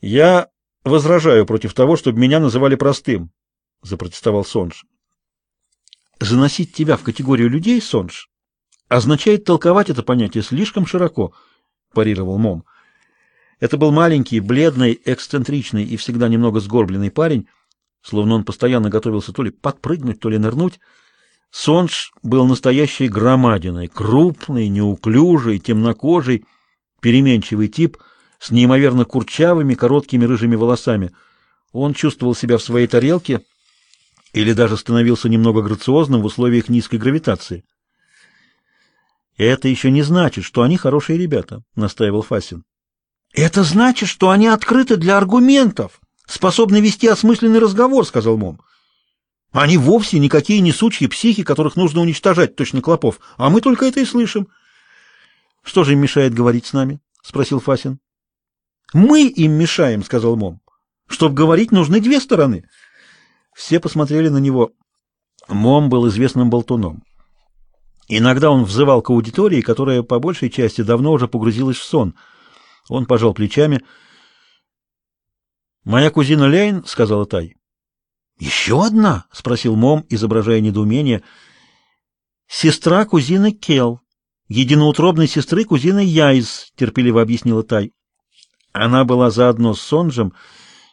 Я возражаю против того, чтобы меня называли простым, запротестовал Сонж. Заносить тебя в категорию людей, Сонж, означает толковать это понятие слишком широко, парировал Мом. Это был маленький, бледный, эксцентричный и всегда немного сгорбленный парень, словно он постоянно готовился то ли подпрыгнуть, то ли нырнуть. Сонж был настоящей громадиной, крупный, неуклюжий, темнокожий, переменчивый тип с неимоверно курчавыми, короткими рыжими волосами. Он чувствовал себя в своей тарелке или даже становился немного грациозным в условиях низкой гравитации. «Это еще не значит, что они хорошие ребята», — настаивал Фасин. «Это значит, что они открыты для аргументов, способны вести осмысленный разговор», — сказал Мом. «Они вовсе никакие не сучьи психи, которых нужно уничтожать, точно клопов, а мы только это и слышим». «Что же им мешает говорить с нами?» — спросил Фасин. «Мы им мешаем», — сказал Мом. «Чтоб говорить, нужны две стороны». Все посмотрели на него. Мом был известным болтуном. Иногда он взывал к аудитории, которая по большей части давно уже погрузилась в сон. Он пожал плечами. «Моя кузина Лейн», — сказала Тай. «Еще одна?» — спросил Мом, изображая недоумение. «Сестра кузины Кел, единоутробной сестры кузины Яйз», — терпеливо объяснила Тай. Она была заодно с Сонджем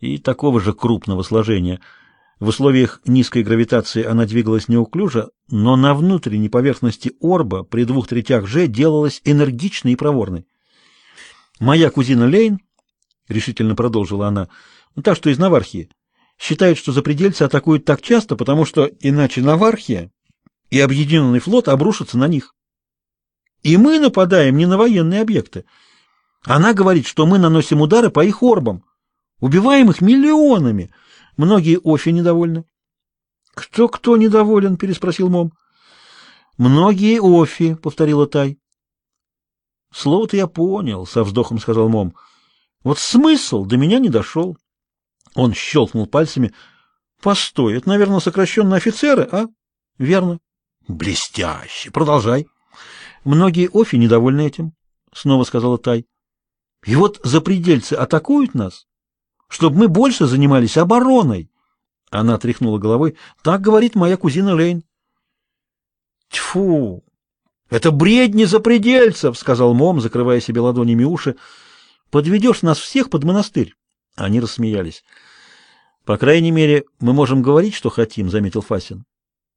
и такого же крупного сложения — в условиях низкой гравитации она двигалась неуклюже, но на внутренней поверхности орба при двух третях G делалась энергичной и проворной. «Моя кузина Лейн», — решительно продолжила она, — «та, что из Навархии, считает, что запредельцы атакуют так часто, потому что иначе Навархия и Объединенный флот обрушатся на них. И мы нападаем не на военные объекты. Она говорит, что мы наносим удары по их орбам, убиваем их миллионами». Многие Офи недовольны. «Кто кто недоволен?» — переспросил Мом. «Многие Офи», — повторила Тай. «Слово-то я понял», — со вздохом сказал Мом. «Вот смысл до меня не дошел». Он щелкнул пальцами. «Постой, это, наверное, сокращенно офицеры, а?» «Верно». «Блестяще! Продолжай». «Многие Офи недовольны этим», — снова сказала Тай. «И вот запредельцы атакуют нас, чтобы мы больше занимались обороной. Она тряхнула головой. Так говорит моя кузина Лейн. Тьфу! Это бредни запредельцев, сказал Мом, закрывая себе ладонями уши. Подведешь нас всех под монастырь. Они рассмеялись. По крайней мере, мы можем говорить, что хотим, заметил Фасин.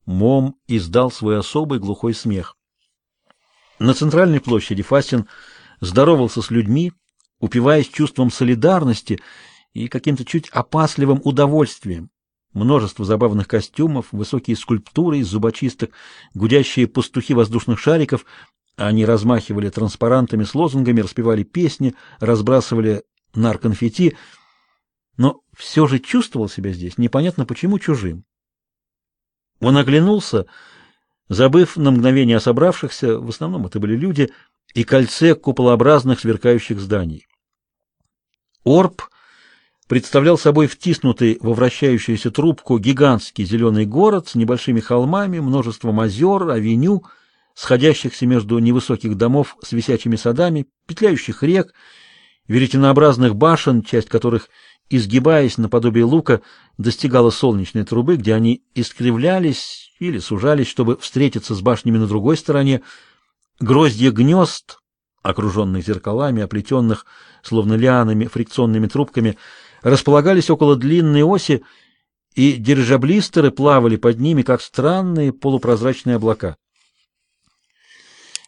Мом издал свой особый глухой смех. На центральной площади Фасин здоровался с людьми, упиваясь чувством солидарности и каким-то чуть опасливым удовольствием. Множество забавных костюмов, высокие скульптуры из зубочисток, гудящие пастухи воздушных шариков. Они размахивали транспарантами с лозунгами, распевали песни, разбрасывали нарконфетти, но все же чувствовал себя здесь непонятно почему чужим. Он оглянулся, забыв на мгновение о собравшихся, в основном это были люди, и кольце куполообразных сверкающих зданий. Орб — представлял собой втиснутый во вращающуюся трубку гигантский зеленый город с небольшими холмами, множеством озер, авеню, сходящихся между невысоких домов с висячими садами, петляющих рек, веретенообразных башен, часть которых, изгибаясь наподобие лука, достигала солнечной трубы, где они искривлялись или сужались, чтобы встретиться с башнями на другой стороне, гроздья гнезд, окруженных зеркалами, оплетенных, словно лианами, фрикционными трубками, располагались около длинной оси, и дирижаблистеры плавали под ними, как странные полупрозрачные облака.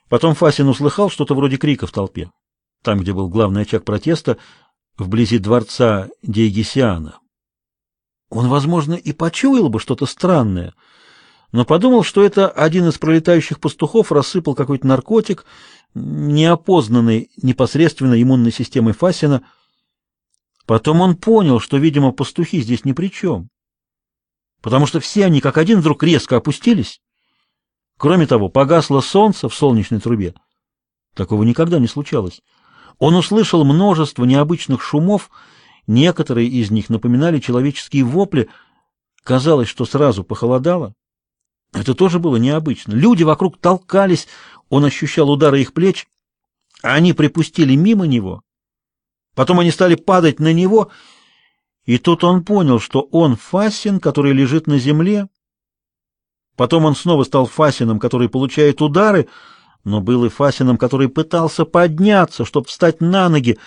Потом Фасин услыхал что-то вроде крика в толпе, там, где был главный очаг протеста, вблизи дворца Диегисиана. Он, возможно, и почуял бы что-то странное, но подумал, что это один из пролетающих пастухов рассыпал какой-то наркотик, неопознанный непосредственно иммунной системой Фасина, Потом он понял, что, видимо, пастухи здесь ни при чем, потому что все они как один вдруг резко опустились. Кроме того, погасло солнце в солнечной трубе. Такого никогда не случалось. Он услышал множество необычных шумов, некоторые из них напоминали человеческие вопли. Казалось, что сразу похолодало. Это тоже было необычно. Люди вокруг толкались, он ощущал удары их плеч, а они припустили мимо него Потом они стали падать на него, и тут он понял, что он Фасин, который лежит на земле. Потом он снова стал Фасином, который получает удары, но был и Фасином, который пытался подняться, чтобы встать на ноги,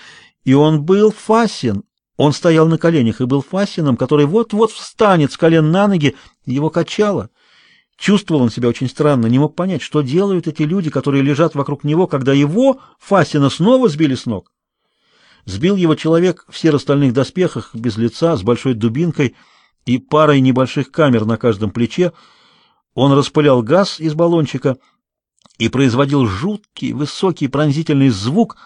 и он был Фасин. Он стоял на коленях и был Фасином, который вот-вот встанет с колен на ноги, его качало. Чувствовал он себя очень странно, не мог понять, что делают эти люди, которые лежат вокруг него, когда его, Фасина, снова сбили с ног. Сбил его человек в серо-стальных доспехах, без лица, с большой дубинкой и парой небольших камер на каждом плече. Он распылял газ из баллончика и производил жуткий, высокий, пронзительный звук,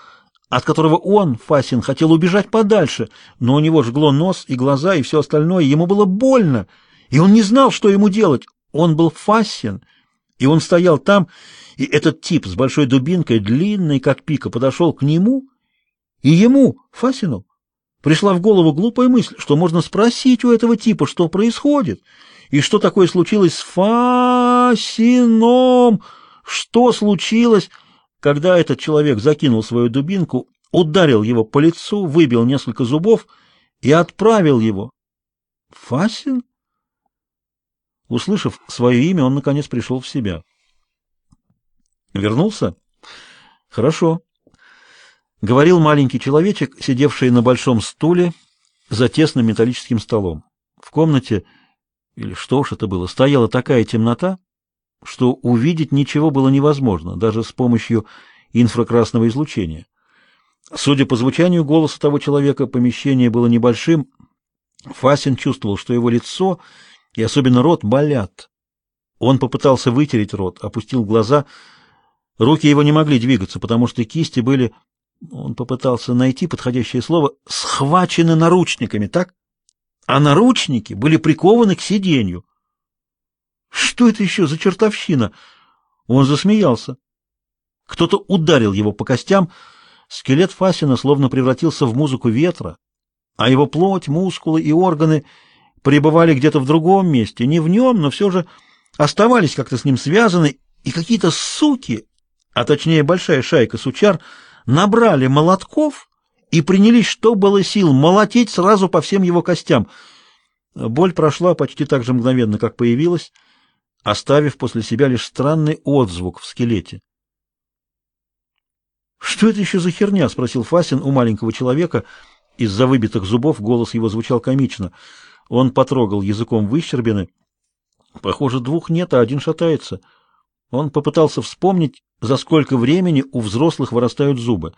от которого он, Фасин, хотел убежать подальше, но у него жгло нос и глаза и все остальное, ему было больно, и он не знал, что ему делать. Он был Фасин, и он стоял там, и этот тип с большой дубинкой, длинный как пика, подошел к нему, и ему, Фасину, пришла в голову глупая мысль, что можно спросить у этого типа, что происходит, и что такое случилось с Фасином, что случилось, когда этот человек закинул свою дубинку, ударил его по лицу, выбил несколько зубов и отправил его. Фасин? Услышав свое имя, он наконец пришел в себя. Вернулся? Хорошо. Говорил маленький человечек, сидевший на большом стуле за тесным металлическим столом. В комнате, или что уж это было, стояла такая темнота, что увидеть ничего было невозможно, даже с помощью инфракрасного излучения. Судя по звучанию голоса того человека, помещение было небольшим. Фасин чувствовал, что его лицо и особенно рот болят. Он попытался вытереть рот, опустил глаза. Руки его не могли двигаться, потому что кисти были, он попытался найти подходящее слово, схвачены наручниками, так? А наручники были прикованы к сиденью. Что это еще за чертовщина? Он засмеялся. Кто-то ударил его по костям. Скелет Фасина словно превратился в музыку ветра, а его плоть, мускулы и органы — пребывали где-то в другом месте, не в нем, но все же оставались как-то с ним связаны, и какие-то суки, а точнее большая шайка сучар, набрали молотков и принялись, что было сил, молотить сразу по всем его костям. Боль прошла почти так же мгновенно, как появилась, оставив после себя лишь странный отзвук в скелете. «Что это еще за херня?» — спросил Фасин у маленького человека. Из-за выбитых зубов голос его звучал комично — он потрогал языком выщербины. Похоже, двух нет, а один шатается. Он попытался вспомнить, за сколько времени у взрослых вырастают зубы.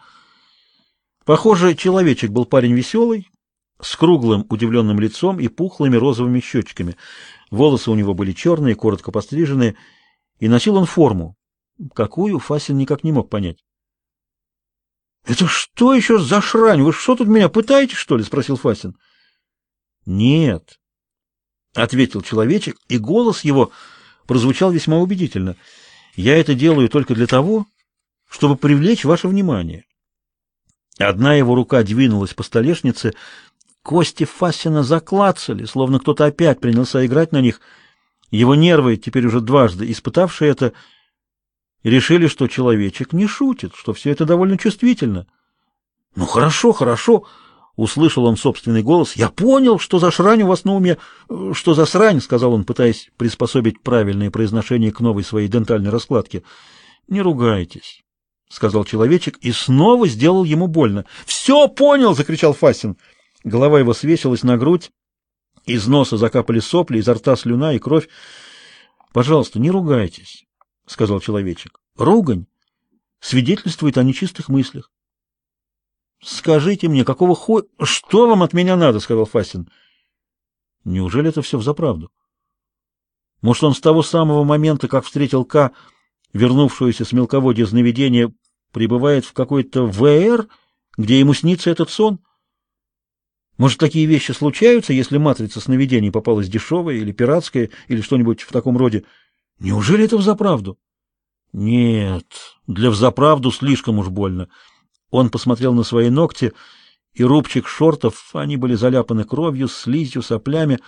Похоже, человечек был парень веселый, с круглым удивленным лицом и пухлыми розовыми щечками. Волосы у него были черные, коротко постриженные, и носил он форму. Какую, Фасин никак не мог понять. — Это что еще за шрань? Вы что тут меня пытаетесь, что ли? — спросил Фасин. — «Нет», — ответил человечек, и голос его прозвучал весьма убедительно. «Я это делаю только для того, чтобы привлечь ваше внимание». Одна его рука двинулась по столешнице, кости Фасина заклацали, словно кто-то опять принялся играть на них. Его нервы, теперь уже дважды испытавшие это, решили, что человечек не шутит, что все это довольно чувствительно. «Ну хорошо, хорошо», Услышал он собственный голос. «Я понял, что за шрань у вас на уме...» «Что за срань?» — сказал он, пытаясь приспособить правильное произношение к новой своей дентальной раскладке. «Не ругайтесь», — сказал человечек и снова сделал ему больно. «Все понял!» — закричал Фасин. Голова его свесилась на грудь, из носа закапали сопли, изо рта слюна и кровь. «Пожалуйста, не ругайтесь», — сказал человечек. «Ругань свидетельствует о нечистых мыслях. Скажите мне, какого хо... Что вам от меня надо? сказал Фастин. Неужели это все взаправду? Может, он с того самого момента, как встретил К, вернувшуюся с мелководья сновидения, пребывает в какой-то ВР, где ему снится этот сон? Может, такие вещи случаются, если матрица сновидений попалась дешевая или пиратская, или что-нибудь в таком роде? Неужели это взаправду? Нет, для взаправду слишком уж больно. Он посмотрел на свои ногти, и рубчик шортов, они были заляпаны кровью, слизью, соплями.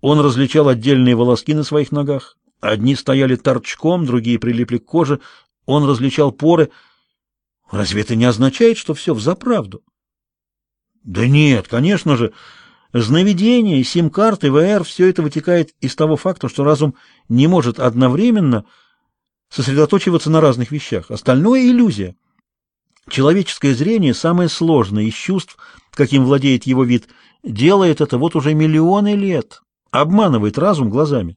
Он различал отдельные волоски на своих ногах. Одни стояли торчком, другие прилипли к коже. Он различал поры. Разве это не означает, что все взаправду? Да нет, конечно же. Сновидения, сим-карты, ВР – все это вытекает из того факта, что разум не может одновременно сосредоточиваться на разных вещах. Остальное – иллюзия. Человеческое зрение, самое сложное из чувств, каким владеет его вид, делает это вот уже миллионы лет, обманывает разум глазами.